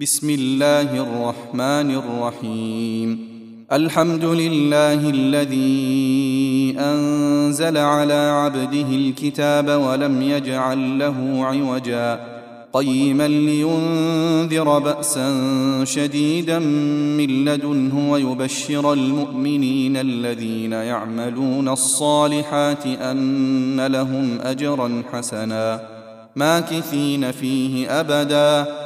بسم الله الرحمن الرحيم. الحمد لله الذي أنزل على عبده الكتاب ولم يجعل له عوجا. قيما لينذر بأسا شديدا من لدنه ويبشر المؤمنين الذين يعملون الصالحات أن لهم أجرا حسنا. ماكثين فيه أبدا.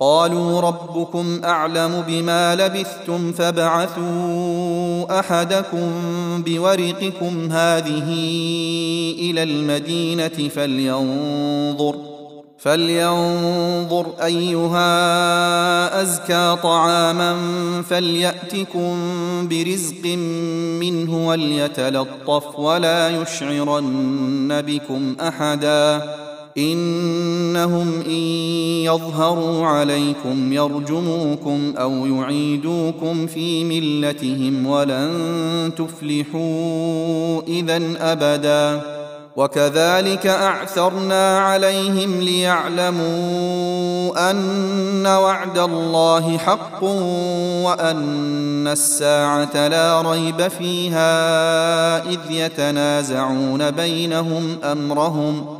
قالوا ربكم أعلم بما لبثتم فابعثوا أحدكم بورقكم هذه إلى المدينة فلينظر فلينظر أيها أزكى طعاما فليأتكم برزق منه وليتلطف ولا يشعرن بكم أحدا إنهم إن يظهروا عليكم يرجموكم أو يعيدوكم في ملتهم ولن تفلحوا اذا أبدا. وكذلك أعثرنا عليهم ليعلموا أن وعد الله حق وأن الساعة لا ريب فيها إذ يتنازعون بينهم أمرهم.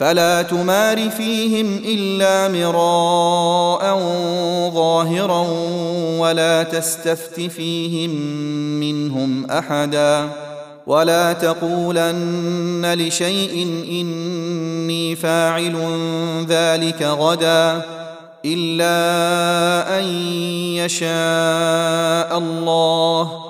فلا تمار فيهم إلا مراء ظاهرا ولا تستفت فيهم منهم أحدا ولا تقولن لشيء إني فاعل ذلك غدا إلا أن يشاء الله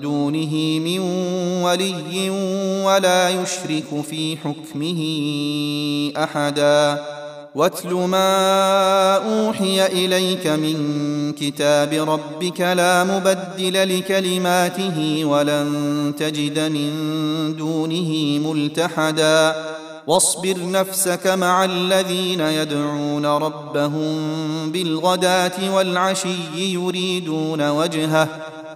دونه من ولي ولا يشرك في حكمه أحدا. واتل ما أوحي إليك من كتاب ربك لا مبدل لكلماته ولن تجد من دونه ملتحدا. واصبر نفسك مع الذين يدعون ربهم بالغداة والعشي يريدون وجهه.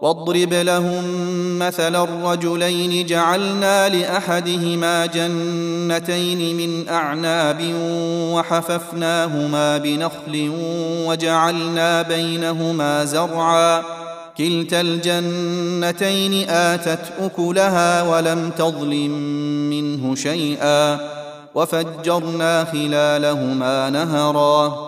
واضرب لهم مثل الرجلين جعلنا لأحدهما جنتين من أعناب وحففناهما بنخل وجعلنا بينهما زرعا. كلتا الجنتين آتت أكلها ولم تظلم منه شيئا. وفجرنا خلالهما نهرا.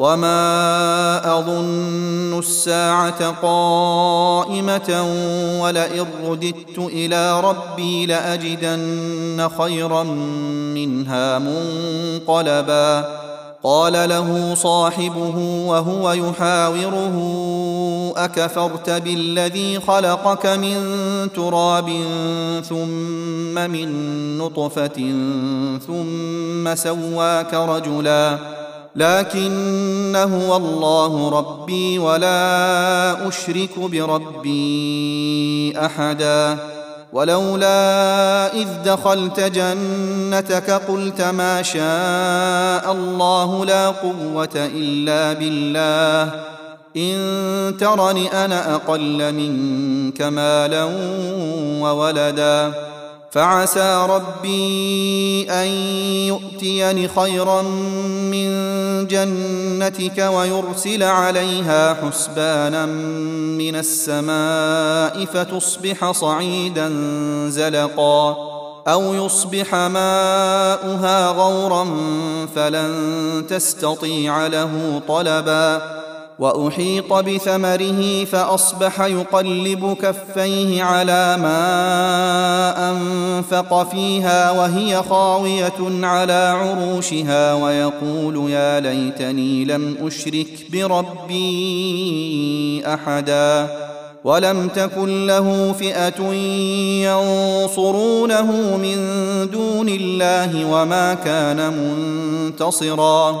وما اظن الساعة قائمه ولئن رددت إلى ربي لاجدن خيرا منها منقلبا قال له صاحبه وهو يحاوره اكفرت بالذي خلقك من تراب ثم من نطفه ثم سواك رجلا لكن هو الله ربي ولا أشرك بربي أحدا. ولولا إذ دخلت جنتك قلت ما شاء الله لا قوة إلا بالله. إن ترني أنا أقل منك مالا وولدا. فعسى ربي أن يؤتيني خيرا من جنتك ويرسل عليها حسبانا من السماء فتصبح صعيدا زلقا أو يصبح ماؤها غورا فلن تستطيع له طلبا وأحيط بثمره فأصبح يقلب كفيه على ما أنفق فيها وهي خاوية على عروشها ويقول يا ليتني لم أشرك بربي أحدا ولم تكن له فئة ينصرونه من دون الله وما كان منتصرا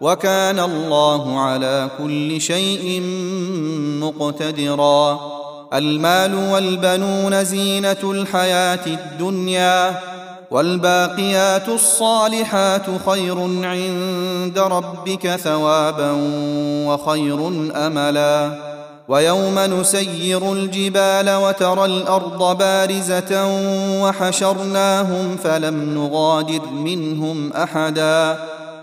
وكان الله على كل شيء مقتدرا. المال والبنون زينة الحياة الدنيا والباقيات الصالحات خير عند ربك ثوابا وخير أملا. ويوم نسير الجبال وترى الأرض بارزة وحشرناهم فلم نغادر منهم أحدا.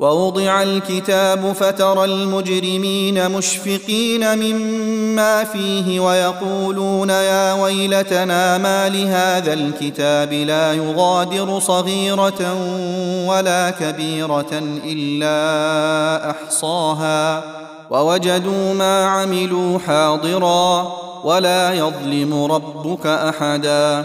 ووضع الكتاب فترى المجرمين مشفقين مما فيه ويقولون يا ويلتنا ما لهذا الكتاب لا يغادر صغيرة ولا كبيرة إلا أحصاها ووجدوا ما عملوا حاضرا ولا يظلم ربك أحدا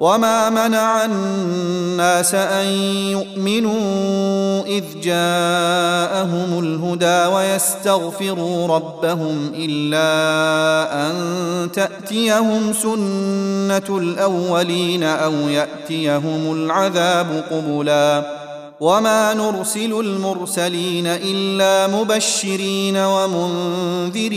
وما منع الناس ان يؤمنوا اذ جاءهم الهدى ويستغفروا ربهم الا ان تاتيهم سنه الاولين أو ياتيهم العذاب قبلا وما نرسل المرسلين الا مبشرين ومنذرين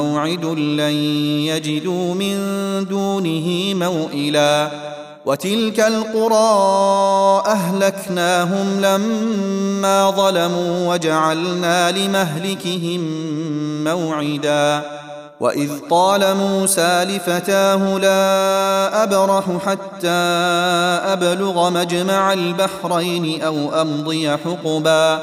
موعد لن يجدوا من دونه موئلا. وتلك القرى أهلكناهم لما ظلموا وجعلنا لمهلكهم موعدا. وإذ قال موسى لفتاه لا أبرح حتى أبلغ مجمع البحرين أو أمضي حقبا.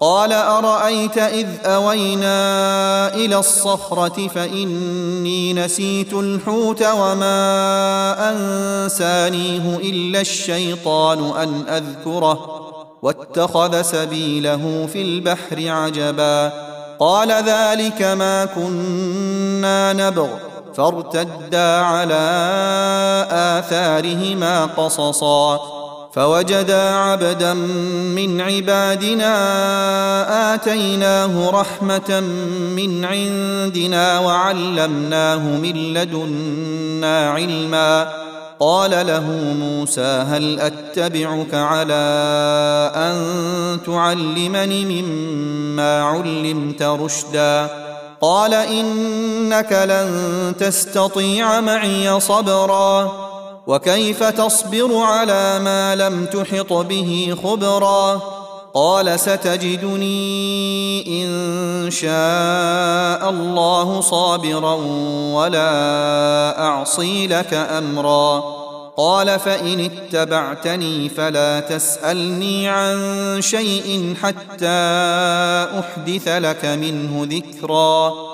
قال أرأيت إذ أوينا إلى الصخرة فإني نسيت الحوت وما أنسانيه إلا الشيطان أن أذكره واتخذ سبيله في البحر عجبا قال ذلك ما كنا نبغ فارتدا على آثارهما قصصا فوجدا عبدا من عبادنا آتيناه رحمة من عندنا وعلمناه من لدنا علما. قال له موسى هل أتبعك على أن تعلمني مما علمت رشدا؟ قال إنك لن تستطيع معي صبرا. وكيف تصبر على ما لم تحط به خبرا قال ستجدني إن شاء الله صابرا ولا أعصي لك أمرا قال فإن اتبعتني فلا تسألني عن شيء حتى أحدث لك منه ذكرا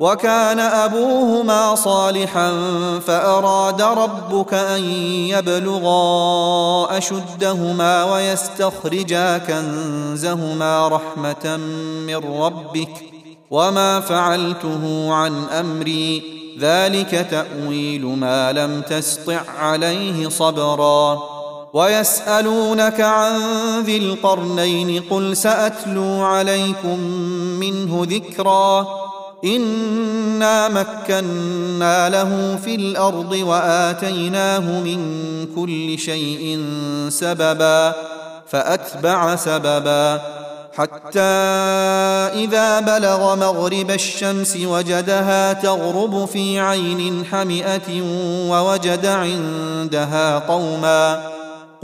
وكان أبوهما صالحا فأراد ربك أن يبلغا أشدهما ويستخرجا كنزهما رحمة من ربك وما فعلته عن أمري. ذلك تأويل ما لم تسطع عليه صبرا. ويسألونك عن ذي القرنين قل سأتلو عليكم منه ذكرا. انا مكنا له في الأرض واتيناه من كل شيء سببا فاتبع سببا حتى اذا بلغ مغرب الشمس وجدها تغرب في عين حمئه ووجد عندها قوما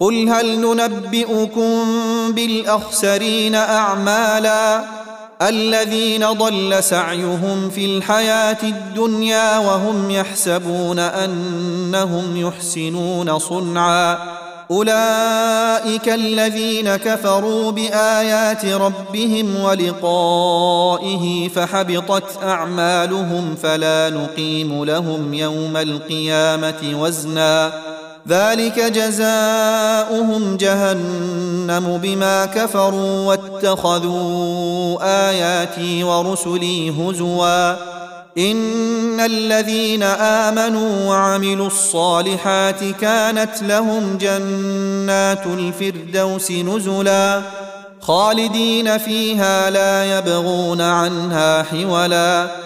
قل هل ننبئكم بالأخسرين أعمالا الذين ضل سعيهم في الحياة الدنيا وهم يحسبون أنهم يحسنون صنعا أولئك الذين كفروا بآيات ربهم ولقائه فحبطت أعمالهم فلا نقيم لهم يوم القيامة وزنا ذلك جزاؤهم جهنم بما كفروا واتخذوا آياتي ورسلي هزوا. إن الذين آمنوا وعملوا الصالحات كانت لهم جنات الفردوس نزلا. خالدين فيها لا يبغون عنها حولا.